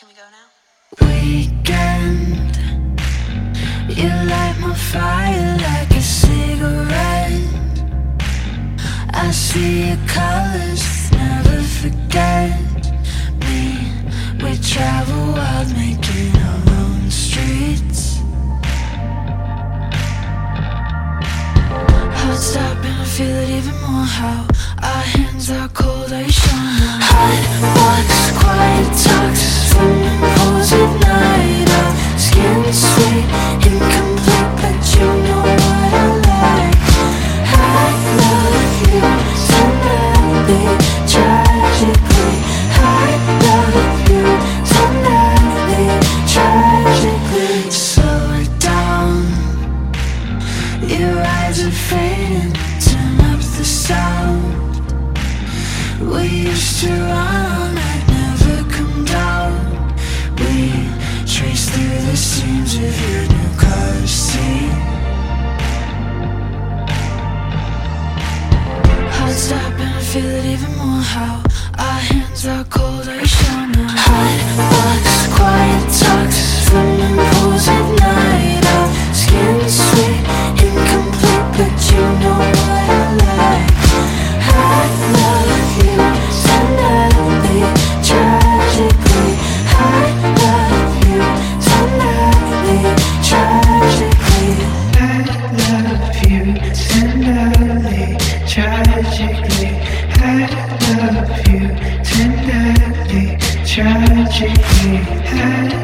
Can we go now? Weekend, you light my fire like a cigarette. I see your colors, never forget me. We travel wild, making our own streets. Heart stopping, I feel it even more. How our hands are cold, I now. Hot quiet talks, Your eyes are fading, turn up the sound. We used to run night, never come down. We trace through the seams of your new car seat. Heart and I feel it even more. How what you.